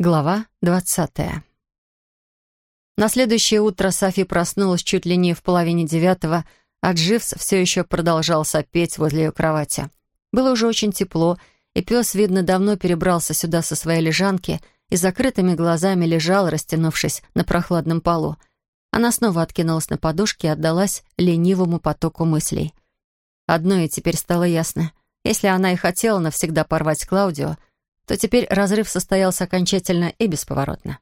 Глава двадцатая. На следующее утро Софи проснулась чуть ли не в половине девятого, а Дживс все еще продолжал сопеть возле ее кровати. Было уже очень тепло, и пес, видно, давно перебрался сюда со своей лежанки и закрытыми глазами лежал, растянувшись на прохладном полу. Она снова откинулась на подушке и отдалась ленивому потоку мыслей. Одно ей теперь стало ясно. Если она и хотела навсегда порвать Клаудио, то теперь разрыв состоялся окончательно и бесповоротно.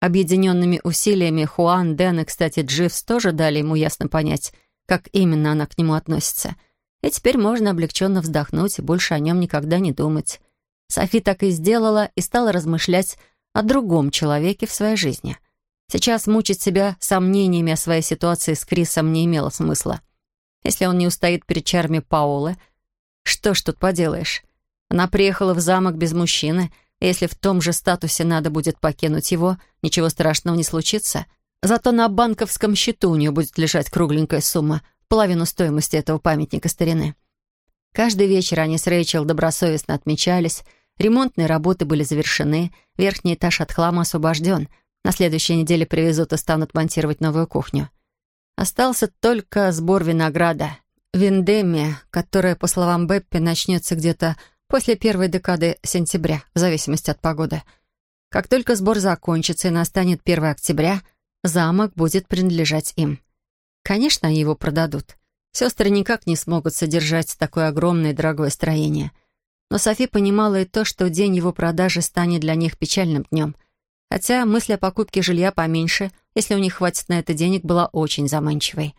Объединенными усилиями Хуан, Дэн и, кстати, Дживс тоже дали ему ясно понять, как именно она к нему относится. И теперь можно облегченно вздохнуть и больше о нем никогда не думать. Софи так и сделала и стала размышлять о другом человеке в своей жизни. Сейчас мучить себя сомнениями о своей ситуации с Крисом не имело смысла. Если он не устоит перед чарами Паулы, что ж тут поделаешь? Она приехала в замок без мужчины, если в том же статусе надо будет покинуть его, ничего страшного не случится. Зато на банковском счету у нее будет лежать кругленькая сумма, половину стоимости этого памятника старины. Каждый вечер они с Рэйчел добросовестно отмечались, ремонтные работы были завершены, верхний этаж от хлама освобожден, на следующей неделе привезут и станут монтировать новую кухню. Остался только сбор винограда. Виндемия, которая, по словам Беппи, начнется где-то после первой декады сентября, в зависимости от погоды. Как только сбор закончится и настанет 1 октября, замок будет принадлежать им. Конечно, они его продадут. Сестры никак не смогут содержать такое огромное и дорогое строение. Но Софи понимала и то, что день его продажи станет для них печальным днем. Хотя мысль о покупке жилья поменьше, если у них хватит на это денег, была очень заманчивой.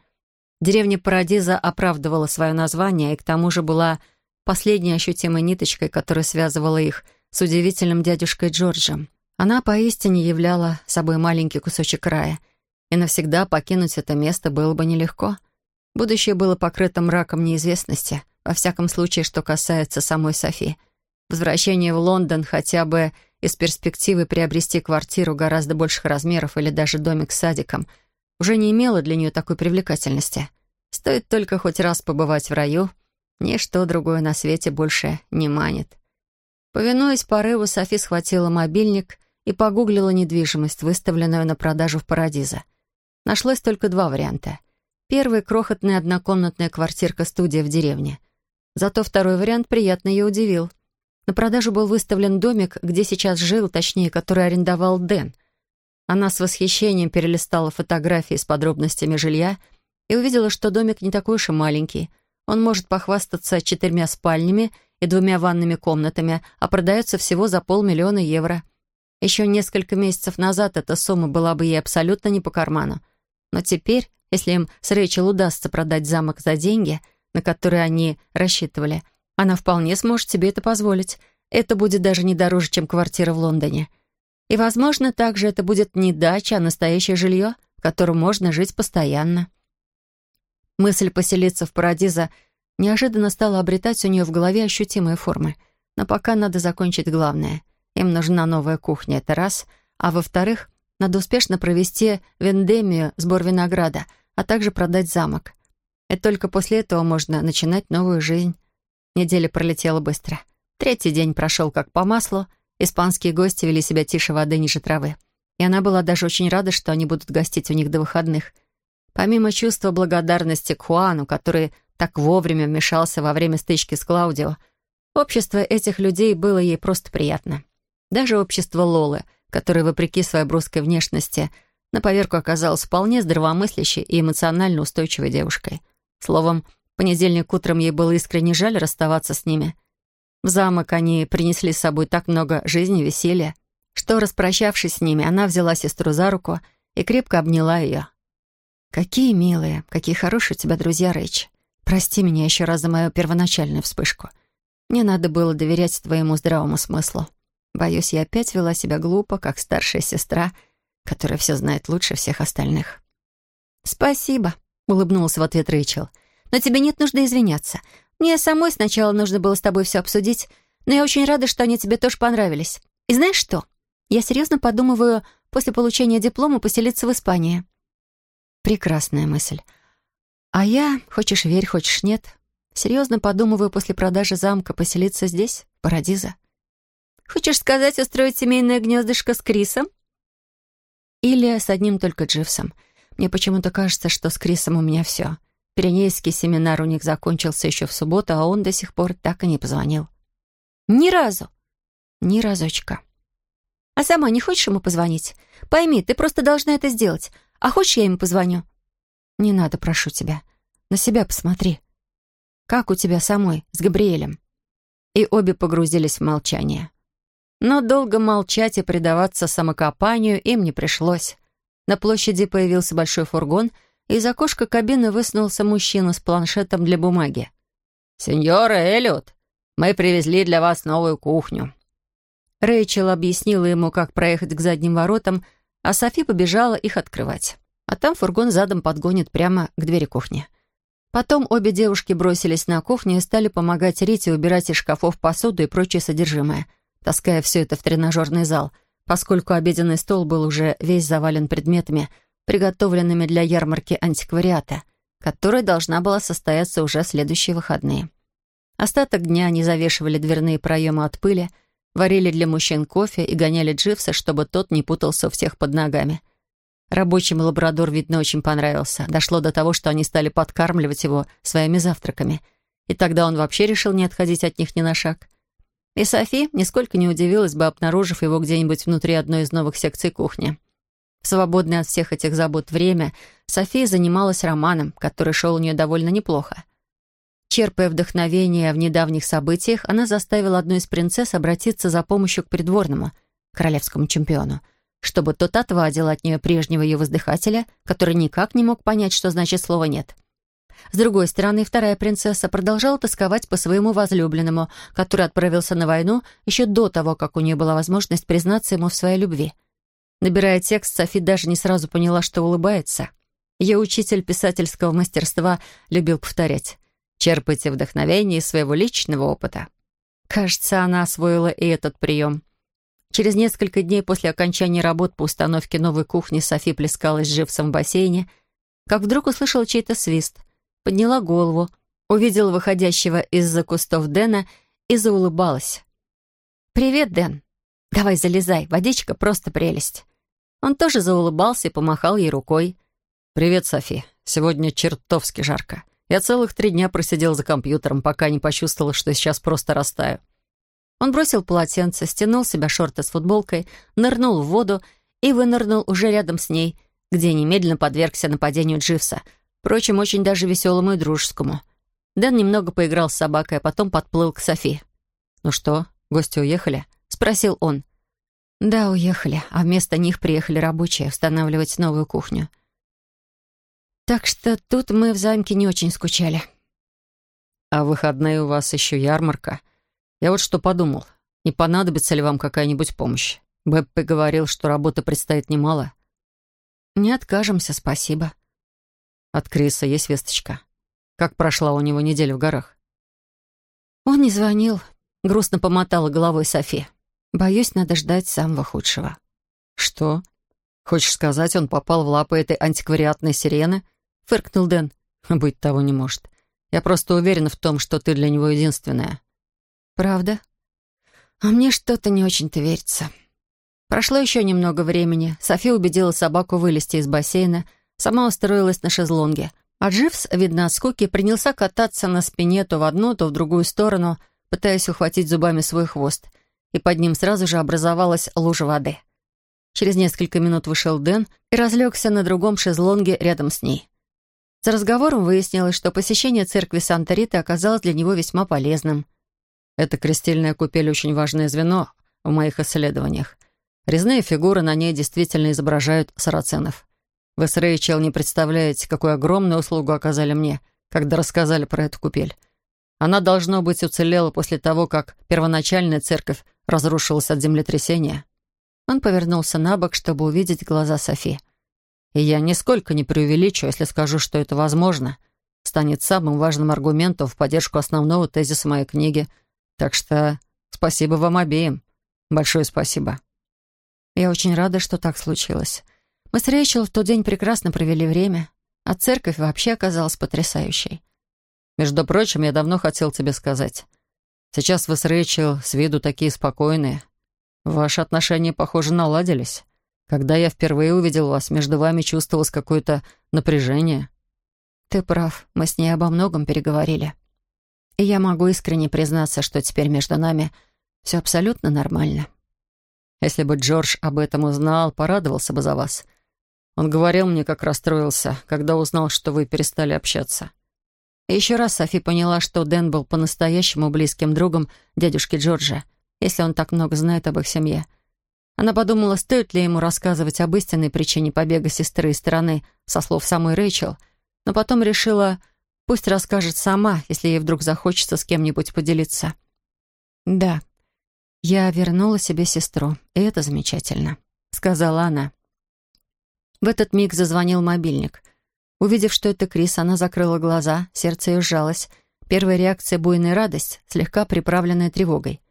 Деревня Парадиза оправдывала свое название и к тому же была последней ощутимой ниточкой, которая связывала их с удивительным дядюшкой Джорджем. Она поистине являла собой маленький кусочек рая, и навсегда покинуть это место было бы нелегко. Будущее было покрыто мраком неизвестности, во всяком случае, что касается самой Софи. Возвращение в Лондон хотя бы из перспективы приобрести квартиру гораздо больших размеров или даже домик с садиком уже не имело для нее такой привлекательности. Стоит только хоть раз побывать в раю — Ничто другое на свете больше не манит. Повинуясь порыву, Софи схватила мобильник и погуглила недвижимость, выставленную на продажу в Парадиза. Нашлось только два варианта. Первый — крохотная однокомнатная квартирка-студия в деревне. Зато второй вариант приятно ее удивил. На продажу был выставлен домик, где сейчас жил, точнее, который арендовал Дэн. Она с восхищением перелистала фотографии с подробностями жилья и увидела, что домик не такой уж и маленький — он может похвастаться четырьмя спальнями и двумя ванными комнатами, а продается всего за полмиллиона евро. Еще несколько месяцев назад эта сумма была бы ей абсолютно не по карману. Но теперь, если им с Рэйчел удастся продать замок за деньги, на которые они рассчитывали, она вполне сможет себе это позволить. Это будет даже не дороже, чем квартира в Лондоне. И, возможно, также это будет не дача, а настоящее жилье, в котором можно жить постоянно. Мысль поселиться в Парадиза неожиданно стала обретать у нее в голове ощутимые формы. Но пока надо закончить главное. Им нужна новая кухня, это раз. А во-вторых, надо успешно провести вендемию, сбор винограда, а также продать замок. И только после этого можно начинать новую жизнь. Неделя пролетела быстро. Третий день прошел как по маслу. Испанские гости вели себя тише воды ниже травы. И она была даже очень рада, что они будут гостить у них до выходных — Помимо чувства благодарности к Хуану, который так вовремя вмешался во время стычки с Клаудио, общество этих людей было ей просто приятно. Даже общество Лолы, которое, вопреки своей брусской внешности, на поверку оказалось вполне здравомыслящей и эмоционально устойчивой девушкой. Словом, понедельник утром ей было искренне жаль расставаться с ними. В замок они принесли с собой так много жизни и веселья, что, распрощавшись с ними, она взяла сестру за руку и крепко обняла ее. «Какие милые, какие хорошие у тебя друзья, Рэйч. Прости меня еще раз за мою первоначальную вспышку. Мне надо было доверять твоему здравому смыслу. Боюсь, я опять вела себя глупо, как старшая сестра, которая все знает лучше всех остальных». «Спасибо», — улыбнулась в ответ Рэйчел. «Но тебе нет нужды извиняться. Мне самой сначала нужно было с тобой все обсудить, но я очень рада, что они тебе тоже понравились. И знаешь что? Я серьезно подумываю после получения диплома поселиться в Испании». Прекрасная мысль. А я, хочешь верь, хочешь нет, серьезно подумываю после продажи замка поселиться здесь, в Парадиза. Хочешь сказать, устроить семейное гнездышко с Крисом?» «Или с одним только Дживсом. Мне почему-то кажется, что с Крисом у меня все. Пиренейский семинар у них закончился еще в субботу, а он до сих пор так и не позвонил». «Ни разу?» «Ни разочка». «А сама не хочешь ему позвонить? Пойми, ты просто должна это сделать. А хочешь, я ему позвоню?» «Не надо, прошу тебя. На себя посмотри. Как у тебя самой, с Габриэлем?» И обе погрузились в молчание. Но долго молчать и предаваться самокопанию им не пришлось. На площади появился большой фургон, и из окошка кабины высунулся мужчина с планшетом для бумаги. «Сеньора Эллиот, мы привезли для вас новую кухню». Рэйчел объяснила ему, как проехать к задним воротам, а Софи побежала их открывать. А там фургон задом подгонит прямо к двери кухни. Потом обе девушки бросились на кухню и стали помогать Рите убирать из шкафов посуду и прочее содержимое, таская все это в тренажерный зал, поскольку обеденный стол был уже весь завален предметами, приготовленными для ярмарки антиквариата, которая должна была состояться уже в следующие выходные. Остаток дня они завешивали дверные проемы от пыли, варили для мужчин кофе и гоняли Дживса, чтобы тот не путался у всех под ногами. Рабочим лабрадор, видно, очень понравился. Дошло до того, что они стали подкармливать его своими завтраками. И тогда он вообще решил не отходить от них ни на шаг. И Софи нисколько не удивилась бы, обнаружив его где-нибудь внутри одной из новых секций кухни. Свободное от всех этих забот время София занималась романом, который шел у нее довольно неплохо. Черпая вдохновение в недавних событиях, она заставила одну из принцесс обратиться за помощью к придворному, королевскому чемпиону — чтобы тот отвадил от нее прежнего ее воздыхателя, который никак не мог понять, что значит слово «нет». С другой стороны, вторая принцесса продолжала тосковать по своему возлюбленному, который отправился на войну еще до того, как у нее была возможность признаться ему в своей любви. Набирая текст, Софи даже не сразу поняла, что улыбается. Ее учитель писательского мастерства любил повторять «Черпайте вдохновение из своего личного опыта». Кажется, она освоила и этот прием. Через несколько дней после окончания работ по установке новой кухни Софи плескалась живцем в бассейне, как вдруг услышала чей-то свист. Подняла голову, увидела выходящего из-за кустов Дэна и заулыбалась. «Привет, Дэн. Давай залезай, водичка просто прелесть». Он тоже заулыбался и помахал ей рукой. «Привет, Софи. Сегодня чертовски жарко. Я целых три дня просидел за компьютером, пока не почувствовала, что сейчас просто растаю. Он бросил полотенце, стянул себя шорты с футболкой, нырнул в воду и вынырнул уже рядом с ней, где немедленно подвергся нападению Дживса, впрочем, очень даже веселому и дружескому. Дэн немного поиграл с собакой, а потом подплыл к Софи. «Ну что, гости уехали?» — спросил он. «Да, уехали, а вместо них приехали рабочие устанавливать новую кухню. Так что тут мы в замке не очень скучали». «А в выходные у вас еще ярмарка?» Я вот что подумал. Не понадобится ли вам какая-нибудь помощь? Беппе говорил, что работы предстоит немало. Не откажемся, спасибо. От Криса есть весточка. Как прошла у него неделя в горах? Он не звонил. Грустно помотала головой Софи. Боюсь, надо ждать самого худшего. Что? Хочешь сказать, он попал в лапы этой антиквариатной сирены? Фыркнул Дэн. Быть того не может. Я просто уверен в том, что ты для него единственная. «Правда? А мне что-то не очень-то верится». Прошло еще немного времени. София убедила собаку вылезти из бассейна, сама устроилась на шезлонге. А Дживс, видно от скуки, принялся кататься на спине то в одну, то в другую сторону, пытаясь ухватить зубами свой хвост. И под ним сразу же образовалась лужа воды. Через несколько минут вышел Дэн и разлегся на другом шезлонге рядом с ней. За разговором выяснилось, что посещение церкви Санта-Риты оказалось для него весьма полезным — эта крестильная купель очень важное звено в моих исследованиях. Резные фигуры на ней действительно изображают сарацинов. Вы с Рэйчел не представляете, какую огромную услугу оказали мне, когда рассказали про эту купель. Она, должно быть, уцелела после того, как первоначальная церковь разрушилась от землетрясения. Он повернулся на бок, чтобы увидеть глаза Софи. И я нисколько не преувеличу, если скажу, что это возможно. Станет самым важным аргументом в поддержку основного тезиса моей книги — так что спасибо вам обеим. Большое спасибо. Я очень рада, что так случилось. Мы с Рэйчел в тот день прекрасно провели время, а церковь вообще оказалась потрясающей. Между прочим, я давно хотел тебе сказать. Сейчас вы с Рэйчел с виду такие спокойные. Ваши отношения, похоже, наладились. Когда я впервые увидел вас, между вами чувствовалось какое-то напряжение». «Ты прав, мы с ней обо многом переговорили. И я могу искренне признаться, что теперь между нами все абсолютно нормально». «Если бы Джордж об этом узнал, порадовался бы за вас. Он говорил мне, как расстроился, когда узнал, что вы перестали общаться». И еще раз Софи поняла, что Дэн был по-настоящему близким другом дядюшки Джорджа, если он так много знает об их семье. Она подумала, стоит ли ему рассказывать об истинной причине побега сестры из стороны, со слов самой Рэйчел, но потом решила, пусть расскажет сама, если ей вдруг захочется с кем-нибудь поделиться. «Да, я вернула себе сестру, и это замечательно», — сказала она. В этот миг зазвонил мобильник. Увидев, что это Крис, она закрыла глаза, сердце ее сжалось. Первая реакция — буйная радость, слегка приправленная тревогой.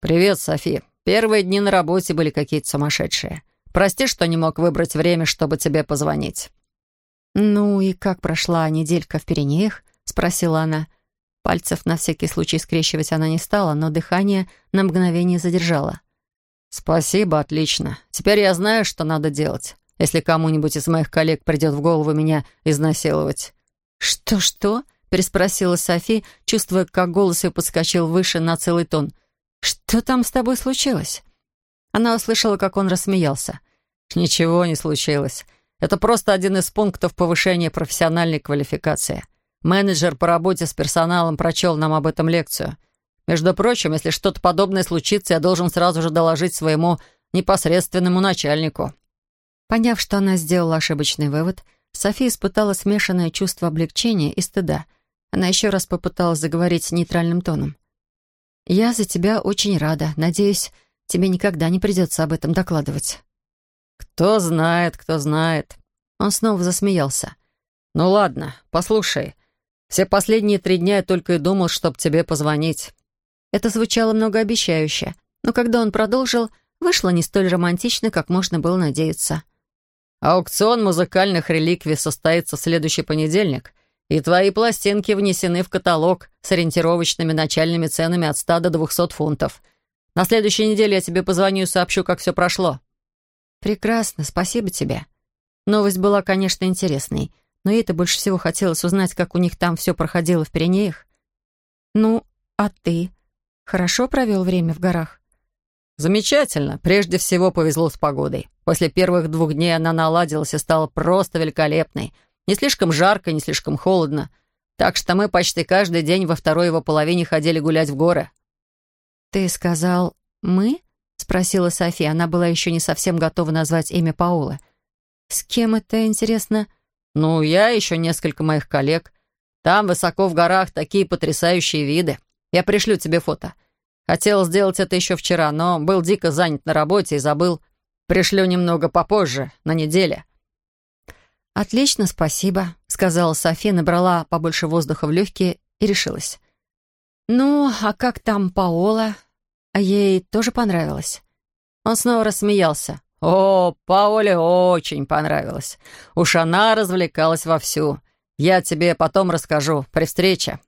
«Привет, Софи. Первые дни на работе были какие-то сумасшедшие. Прости, что не мог выбрать время, чтобы тебе позвонить». «Ну и как прошла неделька в Пиренеях?» — спросила она. Пальцев на всякий случай скрещивать она не стала, но дыхание на мгновение задержала. «Спасибо, отлично. Теперь я знаю, что надо делать если кому-нибудь из моих коллег придет в голову меня изнасиловать». «Что-что?» — переспросила Софи, чувствуя, как голос ее подскочил выше на целый тон. «Что там с тобой случилось?» Она услышала, как он рассмеялся. «Ничего не случилось. Это просто один из пунктов повышения профессиональной квалификации. Менеджер по работе с персоналом прочел нам об этом лекцию. Между прочим, если что-то подобное случится, я должен сразу же доложить своему непосредственному начальнику. Поняв, что она сделала ошибочный вывод, София испытала смешанное чувство облегчения и стыда. Она еще раз попыталась заговорить нейтральным тоном. «Я за тебя очень рада. Надеюсь, тебе никогда не придется об этом докладывать». «Кто знает, кто знает». Он снова засмеялся. «Ну ладно, послушай. Все последние три дня я только и думал, чтоб тебе позвонить». Это звучало многообещающе, но когда он продолжил, вышло не столь романтично, как можно было надеяться. Аукцион музыкальных реликвий состоится в следующий понедельник, и твои пластинки внесены в каталог с ориентировочными начальными ценами от 100 до 200 фунтов. На следующей неделе я тебе позвоню и сообщу, как все прошло». «Прекрасно, спасибо тебе». Новость была, конечно, интересной, но ей-то больше всего хотелось узнать, как у них там все проходило в Пиренеях. «Ну, а ты? Хорошо провел время в горах?» «Замечательно. Прежде всего повезло с погодой. После первых двух дней она наладилась и стала просто великолепной. Не слишком жарко, не слишком холодно. Так что мы почти каждый день во второй его половине ходили гулять в горы». «Ты сказал «мы»?» — спросила София. Она была еще не совсем готова назвать имя Паула. «С кем это, интересно?» «Ну, я еще несколько моих коллег. Там, высоко в горах, такие потрясающие виды. Я пришлю тебе фото. Хотел сделать это еще вчера, но был дико занят на работе и забыл. Пришлю немного попозже, на неделе». «Отлично, спасибо», — сказала София, набрала побольше воздуха в легкие и решилась. «Ну, а как там Паола? А ей тоже понравилось?» Он снова рассмеялся. «О, Паоле очень понравилось. Уж она развлекалась вовсю. Я тебе потом расскажу при встрече».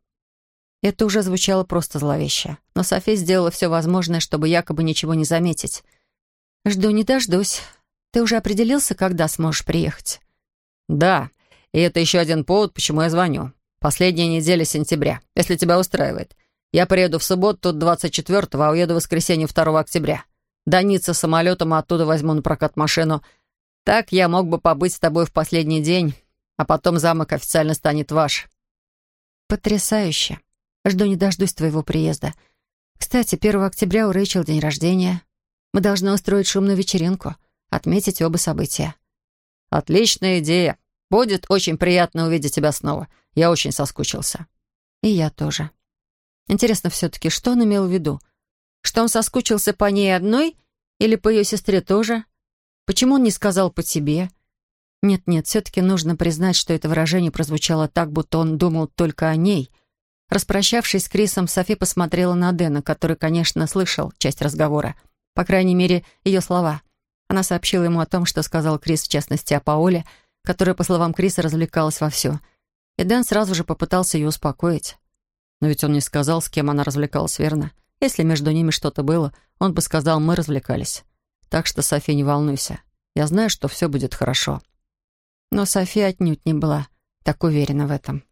Это уже звучало просто зловеще. Но София сделала все возможное, чтобы якобы ничего не заметить. «Жду не дождусь. Ты уже определился, когда сможешь приехать?» «Да. И это еще один повод, почему я звоню. Последняя неделя сентября, если тебя устраивает. Я приеду в субботу 24-го, а уеду в воскресенье 2 октября. До самолетом, а оттуда возьму на прокат машину. Так я мог бы побыть с тобой в последний день, а потом замок официально станет ваш». «Потрясающе. Жду не дождусь твоего приезда. Кстати, 1 октября у Рэйчел день рождения. Мы должны устроить шумную вечеринку, отметить оба события». «Отличная идея. Будет очень приятно увидеть тебя снова. Я очень соскучился». «И я тоже». Интересно все-таки, что он имел в виду? Что он соскучился по ней одной или по ее сестре тоже? Почему он не сказал по тебе? Нет-нет, все-таки нужно признать, что это выражение прозвучало так, будто он думал только о ней — Распрощавшись с Крисом, Софи посмотрела на Дэна, который, конечно, слышал часть разговора. По крайней мере, ее слова. Она сообщила ему о том, что сказал Крис, в частности, о Паоле, которая, по словам Криса, развлекалась вовсю. И Дэн сразу же попытался ее успокоить. Но ведь он не сказал, с кем она развлекалась, верно? Если между ними что-то было, он бы сказал, мы развлекались. Так что, Софи, не волнуйся. Я знаю, что все будет хорошо. Но София отнюдь не была так уверена в этом.